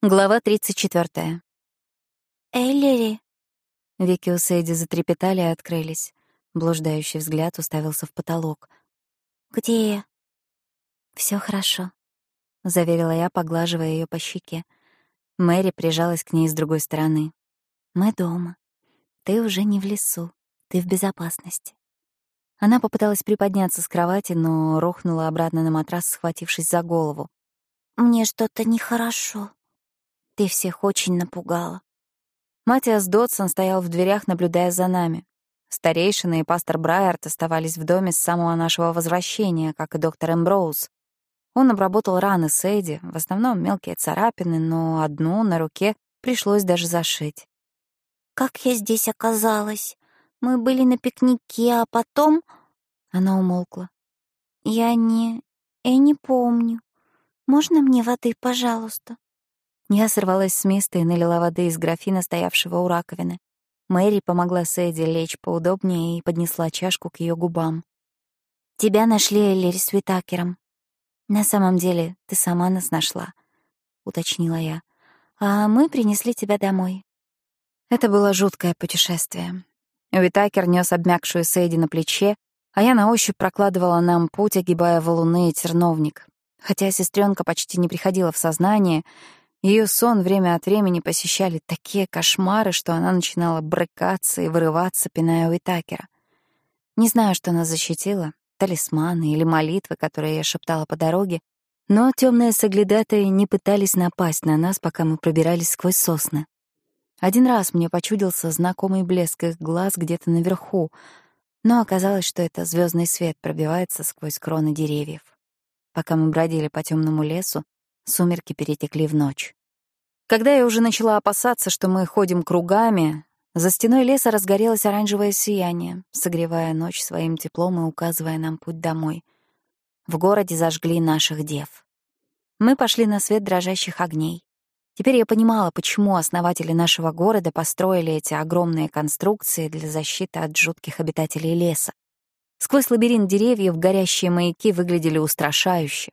Глава 34. «Эллири!» Веки у Сэйди затрепетали и открылись. Блуждающий взгляд уставился в потолок. «Где я?» Все хорошо», — заверила я, поглаживая ее по щеке. Мэри прижалась к ней с другой стороны. «Мы дома. Ты уже не в лесу. Ты в безопасности». Она попыталась приподняться с кровати, но рухнула обратно на матрас, схватившись за голову. «Мне что-то нехорошо», ты всех очень напугала. Матиас Додсон стоял в дверях, наблюдая за нами. Старейшина и пастор Брайерт оставались в доме с самого нашего возвращения, как и доктор Эмброуз. Он обработал раны Сэйди, в основном мелкие царапины, но одну на руке пришлось даже зашить. «Как я здесь оказалась? Мы были на пикнике, а потом...» Она умолкла. «Я не... я не помню. Можно мне воды, пожалуйста?» Я сорвалась с места и налила воды из графина, стоявшего у раковины. Мэри помогла Сэдди лечь поудобнее и поднесла чашку к ее губам. «Тебя нашли Эллири с Витакером». «На самом деле, ты сама нас нашла», — уточнила я. «А мы принесли тебя домой». Это было жуткое путешествие. Уитакер нес обмякшую Сэйди на плече, а я на ощупь прокладывала нам путь, огибая валуны и терновник. Хотя сестренка почти не приходила в сознание, ее сон время от времени посещали такие кошмары, что она начинала брыкаться и вырываться, пиная Уитакера. Не знаю, что нас защитило, талисманы или молитвы, которые я шептала по дороге, но темные соглядатые не пытались напасть на нас, пока мы пробирались сквозь сосны. Один раз мне почудился знакомый блеск их глаз где-то наверху, но оказалось, что это звездный свет пробивается сквозь кроны деревьев. Пока мы бродили по темному лесу, Сумерки перетекли в ночь. Когда я уже начала опасаться, что мы ходим кругами, за стеной леса разгорелось оранжевое сияние, согревая ночь своим теплом и указывая нам путь домой. В городе зажгли наших дев. Мы пошли на свет дрожащих огней. Теперь я понимала, почему основатели нашего города построили эти огромные конструкции для защиты от жутких обитателей леса. Сквозь лабиринт деревьев горящие маяки выглядели устрашающе.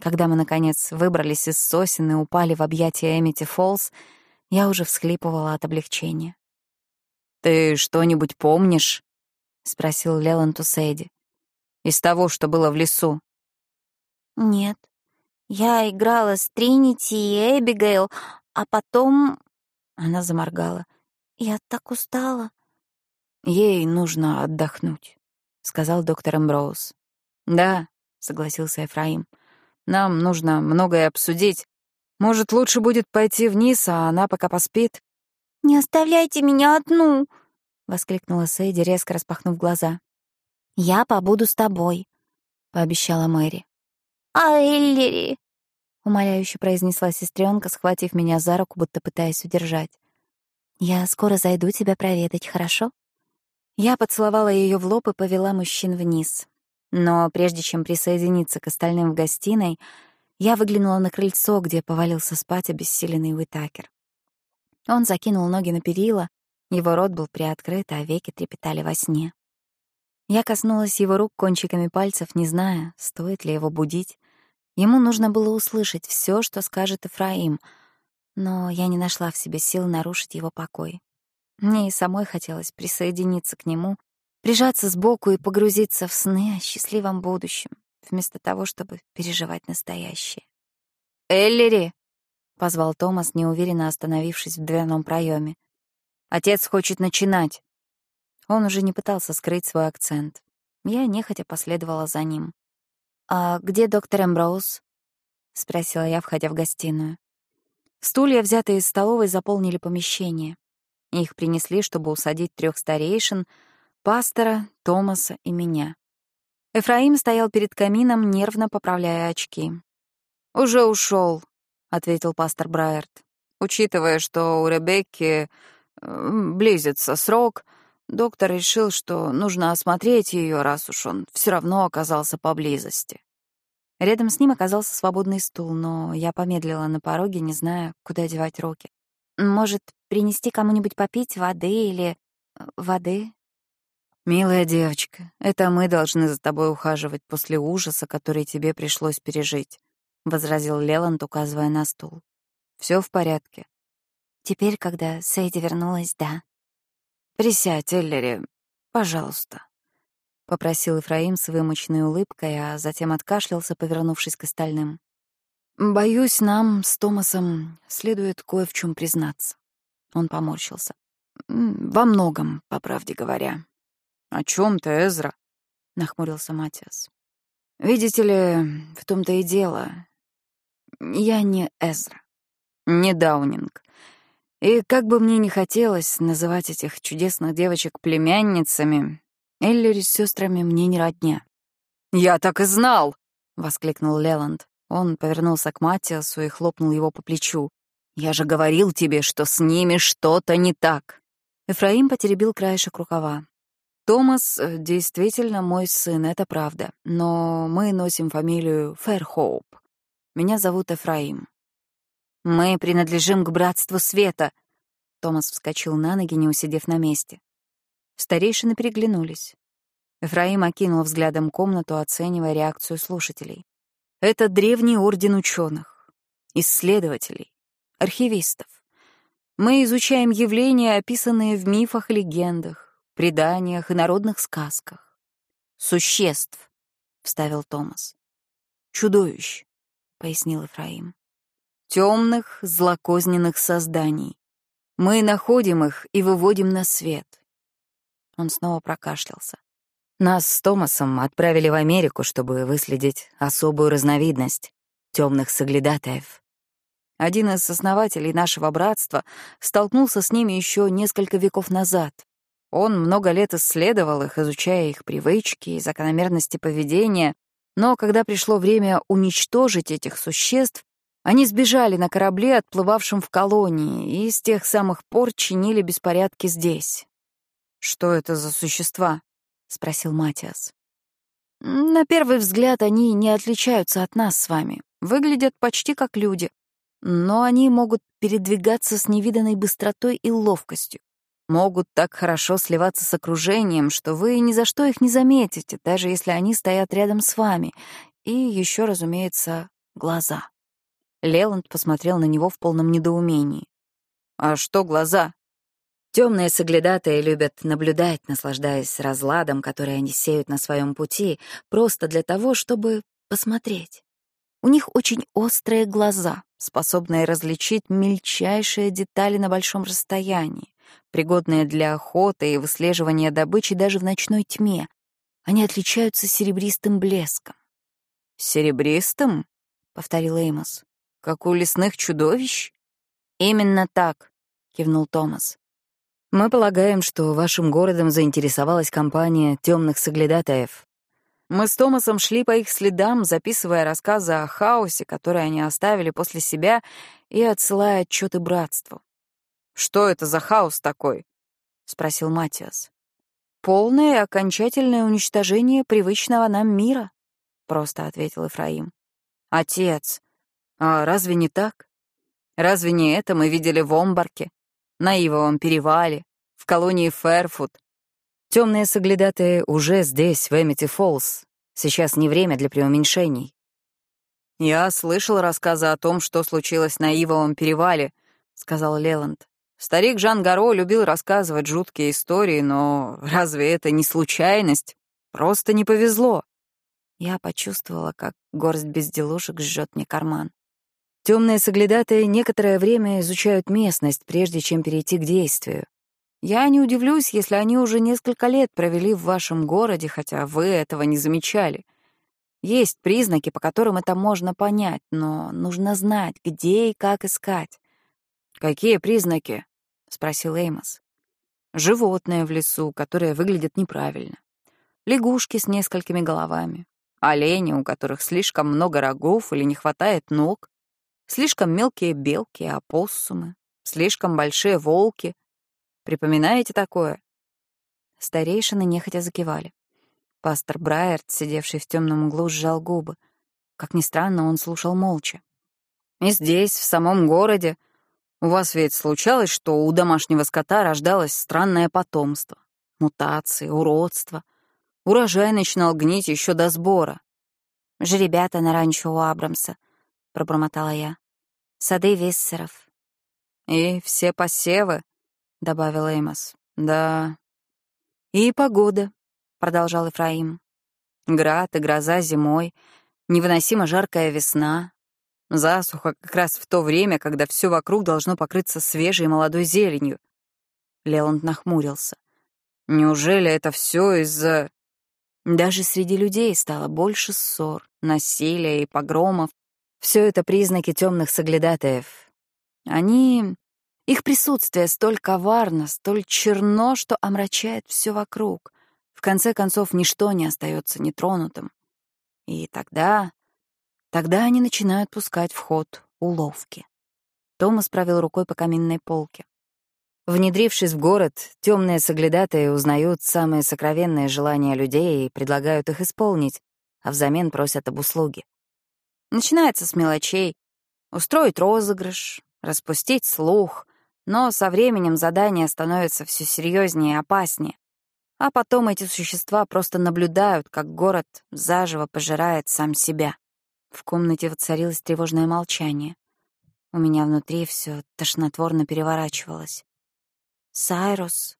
Когда мы, наконец, выбрались из сосен и упали в объятия Эмити Фолс, я уже всхлипывала от облегчения. «Ты что-нибудь помнишь?» — спросил Леланд у Сэйди. «Из того, что было в лесу?» «Нет. Я играла с Тринити и Эбигейл, а потом...» Она заморгала. «Я так устала». «Ей нужно отдохнуть», — сказал доктор Эмброуз. «Да», — согласился Ефраим. Нам нужно многое обсудить. Может, лучше будет пойти вниз, а она пока поспит?» «Не оставляйте меня одну!» — воскликнула Сейди, резко распахнув глаза. «Я побуду с тобой», — пообещала Мэри. «А Эллири?» — умоляюще произнесла сестренка, схватив меня за руку, будто пытаясь удержать. «Я скоро зайду тебя проведать, хорошо?» Я поцеловала ее в лоб и повела мужчин вниз. Но прежде чем присоединиться к остальным в гостиной, я выглянула на крыльцо, где повалился спать обессиленный Уитакер. Он закинул ноги на перила, его рот был приоткрыт, а веки трепетали во сне. Я коснулась его рук кончиками пальцев, не зная, стоит ли его будить. Ему нужно было услышать все, что скажет Эфраим, но я не нашла в себе сил нарушить его покой. Мне и самой хотелось присоединиться к нему, прижаться сбоку и погрузиться в сны о счастливом будущем, вместо того, чтобы переживать настоящее. «Эллири!» — позвал Томас, неуверенно остановившись в дверном проеме. «Отец хочет начинать!» Он уже не пытался скрыть свой акцент. Я нехотя последовала за ним. «А где доктор Эмброуз?» — спросила я, входя в гостиную. Стулья, взятые из столовой, заполнили помещение. Их принесли, чтобы усадить трех старейшин — пастора, Томаса и меня. Эфраим стоял перед камином, нервно поправляя очки. «Уже ушел, ответил пастор Брайерт. «Учитывая, что у Ребекки э, близится срок, доктор решил, что нужно осмотреть ее, раз уж он все равно оказался поблизости». Рядом с ним оказался свободный стул, но я помедлила на пороге, не зная, куда девать руки. «Может, принести кому-нибудь попить воды или... Э, воды?» «Милая девочка, это мы должны за тобой ухаживать после ужаса, который тебе пришлось пережить», — возразил Леланд, указывая на стул. Все в порядке. Теперь, когда Сейди вернулась, да. «Присядь, Эллери, пожалуйста», — попросил Ифраим с вымученной улыбкой, а затем откашлялся, повернувшись к остальным. «Боюсь, нам с Томасом следует кое в чем признаться». Он поморщился. «Во многом, по правде говоря». «О чем ты, Эзра?» — нахмурился Матиас. «Видите ли, в том-то и дело. Я не Эзра, не Даунинг. И как бы мне ни хотелось называть этих чудесных девочек племянницами, Эллири с сестрами мне не родня. «Я так и знал!» — воскликнул Леланд. Он повернулся к Матиасу и хлопнул его по плечу. «Я же говорил тебе, что с ними что-то не так!» Эфраим потеребил краешек рукава. «Томас э, действительно мой сын, это правда, но мы носим фамилию Фэрхоуп. Меня зовут Эфраим. «Мы принадлежим к братству света!» Томас вскочил на ноги, не усидев на месте. Старейшины переглянулись. Эфраим окинул взглядом комнату, оценивая реакцию слушателей. «Это древний орден ученых, исследователей, архивистов. Мы изучаем явления, описанные в мифах и легендах, преданиях и народных сказках. Существ», — вставил Томас. «Чудовищ», — пояснил Эфраим темных, злокозненных созданий. Мы находим их и выводим на свет. Он снова прокашлялся. Нас с Томасом отправили в Америку, чтобы выследить особую разновидность темных соглядатаев. Один из основателей нашего братства столкнулся с ними еще несколько веков назад. Он много лет исследовал их, изучая их привычки и закономерности поведения, но когда пришло время уничтожить этих существ, они сбежали на корабле, отплывавшем в колонии, и с тех самых пор чинили беспорядки здесь. «Что это за существа?» — спросил Матиас. «На первый взгляд они не отличаются от нас с вами, выглядят почти как люди, но они могут передвигаться с невиданной быстротой и ловкостью, могут так хорошо сливаться с окружением, что вы ни за что их не заметите, даже если они стоят рядом с вами, и еще, разумеется, глаза». Леланд посмотрел на него в полном недоумении. «А что глаза?» Темные соглядатые любят наблюдать, наслаждаясь разладом, который они сеют на своем пути, просто для того, чтобы посмотреть. У них очень острые глаза, способные различить мельчайшие детали на большом расстоянии, пригодные для охоты и выслеживания добычи даже в ночной тьме. Они отличаются серебристым блеском. «Серебристым?» — повторил Эймос. Как у лесных чудовищ? Именно так, кивнул Томас. Мы полагаем, что вашим городом заинтересовалась компания темных соглядатаев. Мы с Томасом шли по их следам, записывая рассказы о хаосе, который они оставили после себя, и отсылая отчеты братству. «Что это за хаос такой?» — спросил Матиас. «Полное и окончательное уничтожение привычного нам мира», — просто ответил Ифраим. «Отец, а разве не так? Разве не это мы видели в Омбарке, на Ивовом перевале, в колонии Фэрфуд? Темные соглядатые уже здесь, в Эмити Фоллс. Сейчас не время для преуменьшений. «Я слышал рассказы о том, что случилось на Ивовом перевале», — сказал Леланд. «Старик Жан Гаро любил рассказывать жуткие истории, но разве это не случайность? Просто не повезло». Я почувствовала, как горсть безделушек жжет мне карман. Темные соглядатые некоторое время изучают местность, прежде чем перейти к действию. Я не удивлюсь, если они уже несколько лет провели в вашем городе, хотя вы этого не замечали. Есть признаки, по которым это можно понять, но нужно знать, где и как искать. «Какие признаки?» — спросил Эймос. «Животные в лесу, которые выглядят неправильно. Лягушки с несколькими головами. Олени, у которых слишком много рогов или не хватает ног. Слишком мелкие белки, опоссумы, слишком большие волки. Припоминаете такое? Старейшины нехотя закивали. Пастор Брайерт, сидевший в темном углу, сжал губы. Как ни странно, он слушал молча. «И здесь, в самом городе, у вас ведь случалось, что у домашнего скота рождалось странное потомство, мутации, уродство. Урожай начинал гнить еще до сбора. Жеребята на ранчо у Абрамса —— пробормотала я. Сады Виссеров. И все посевы, — добавил Эймос. Да. И погода, — продолжал Ефраим. Град и гроза зимой, невыносимо жаркая весна, засуха как раз в то время, когда все вокруг должно покрыться свежей молодой зеленью. Леланд нахмурился. Неужели это все из-за... Даже среди людей стало больше ссор, насилия и погромов. Все это признаки темных соглядатаев. Они... Их присутствие столь коварно, столь черно, что омрачает все вокруг. В конце концов, ничто не остается нетронутым. И тогда... Тогда они начинают пускать в ход уловки. Томас провел рукой по каминной полке. Внедрившись в город, темные соглядатые узнают самые сокровенные желания людей и предлагают их исполнить, а взамен просят об услуге. Начинается с мелочей. Устроить розыгрыш, распустить слух, но со временем задание становится все серьезнее и опаснее. А потом эти существа просто наблюдают, как город заживо пожирает сам себя. В комнате воцарилось тревожное молчание. У меня внутри все тошнотворно переворачивалось. «Сайрус»,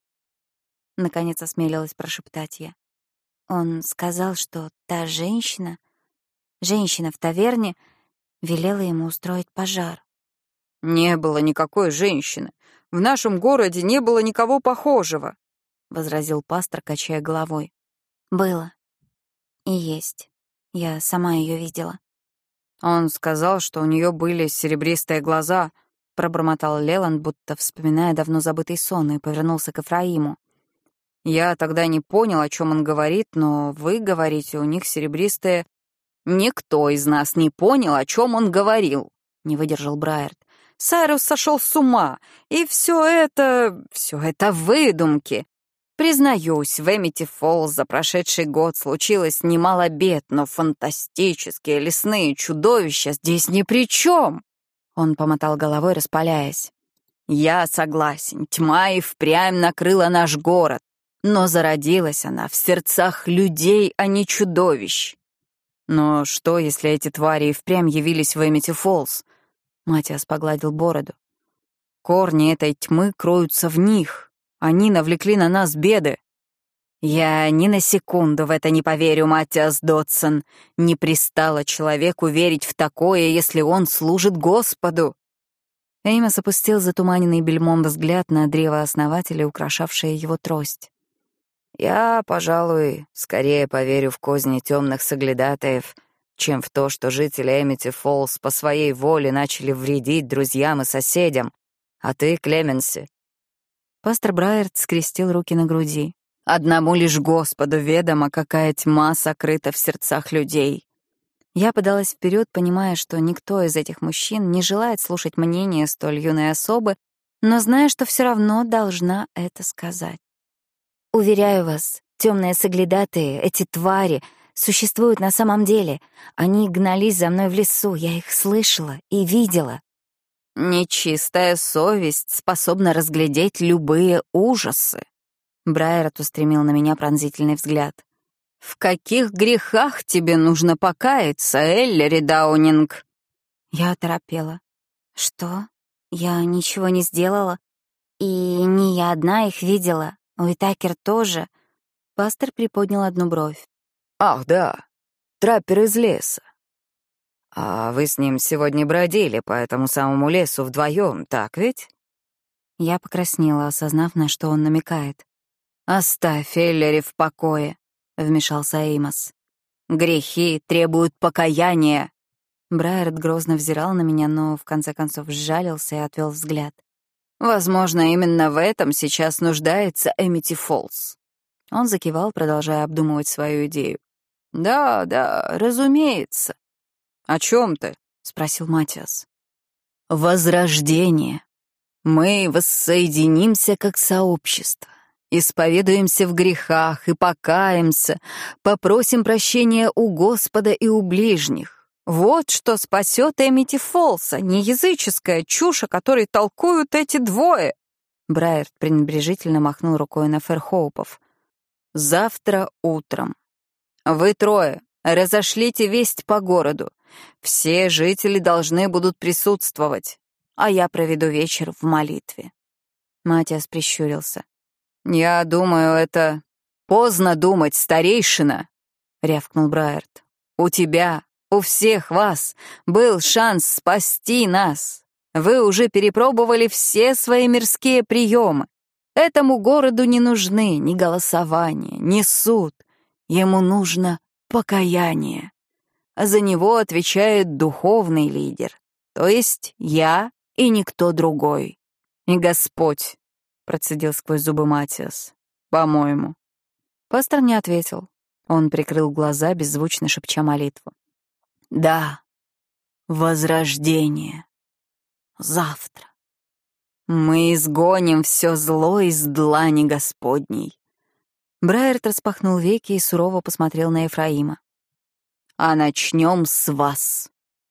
— наконец осмелилась прошептать я. Он сказал, что та женщина, женщина в таверне, велела ему устроить пожар. «Не было никакой женщины. В нашем городе не было никого похожего», — возразил пастор, качая головой. «Было. И есть. Я сама ее видела». Он сказал, что у нее были серебристые глаза — пробормотал Леланд, будто вспоминая давно забытый сон, и повернулся к Эфраиму. «Я тогда не понял, о чем он говорит, но вы говорите, у них серебристые...» «Никто из нас не понял, о чем он говорил», — не выдержал Брайерт. «Сайрус сошел с ума, и все это... все это выдумки. Признаюсь, в Эмити Фоллс за прошедший год случилось немало бед, но фантастические лесные чудовища здесь ни при чем. Он помотал головой, распаляясь. «Я согласен, тьма и впрямь накрыла наш город, но зародилась она в сердцах людей, а не чудовищ. Но что, если эти твари и впрямь явились в Эмити Фоллс?» Матиас погладил бороду. «Корни этой тьмы кроются в них. Они навлекли на нас беды. «Я ни на секунду в это не поверю, Матиас Дотсон. Не пристало человеку верить в такое, если он служит Господу». Эймос опустил затуманенный бельмом взгляд на древо основателя, украшавшее его трость. «Я, пожалуй, скорее поверю в козни темных соглядатаев, чем в то, что жители Эмити Фоллс по своей воле начали вредить друзьям и соседям. А ты, Клеменси?» Пастор Брайерт скрестил руки на груди. Одному лишь Господу ведомо, какая тьма сокрыта в сердцах людей. Я подалась вперед, понимая, что никто из этих мужчин не желает слушать мнение столь юной особы, но зная, что все равно должна это сказать. Уверяю вас, темные соглядатые, эти твари, существуют на самом деле. Они гнались за мной в лесу, я их слышала и видела. Нечистая совесть способна разглядеть любые ужасы, Брайерот устремил на меня пронзительный взгляд. «В каких грехах тебе нужно покаяться, Эллери Даунинг?» Я оторопела. «Что? Я ничего не сделала? И не я одна их видела. Уитакер тоже?» Пастор приподнял одну бровь. «Ах, да, траппер из леса. А вы с ним сегодня бродили по этому самому лесу вдвоем, так ведь?» Я покраснела, осознав, на что он намекает. «Оставь Эллери в покое», — вмешался Эймос. «Грехи требуют покаяния». Брайерт грозно взирал на меня, но в конце концов сжалился и отвел взгляд. «Возможно, именно в этом сейчас нуждается Эмити Фолс». Он закивал, продолжая обдумывать свою идею. «Да, да, разумеется». «О чем ты?» — спросил Матиас. «Возрождение. Мы воссоединимся как сообщество исповедуемся в грехах и покаемся, попросим прощения у Господа и у ближних. Вот что спасет Эмити Фолса, не языческая чушь, о которой толкуют эти двое. Брайерт пренебрежительно махнул рукой на Ферхоупов. «Завтра утром. Вы трое, разошлите весть по городу. Все жители должны будут присутствовать, а я проведу вечер в молитве». Матиас прищурился. «Я думаю, это поздно думать, старейшина», — рявкнул Брайерт. «У тебя, у всех вас был шанс спасти нас. Вы уже перепробовали все свои мирские приемы. Этому городу не нужны ни голосование, ни суд. Ему нужно покаяние. А за него отвечает духовный лидер, то есть я и никто другой. И Господь, — процедил сквозь зубы Матиас, — по-моему. Пастор не ответил. Он прикрыл глаза, беззвучно шепча молитву. Да, возрождение. Завтра. Мы изгоним все зло из длани Господней. Брайерт распахнул веки и сурово посмотрел на Ефраима. А начнем с вас.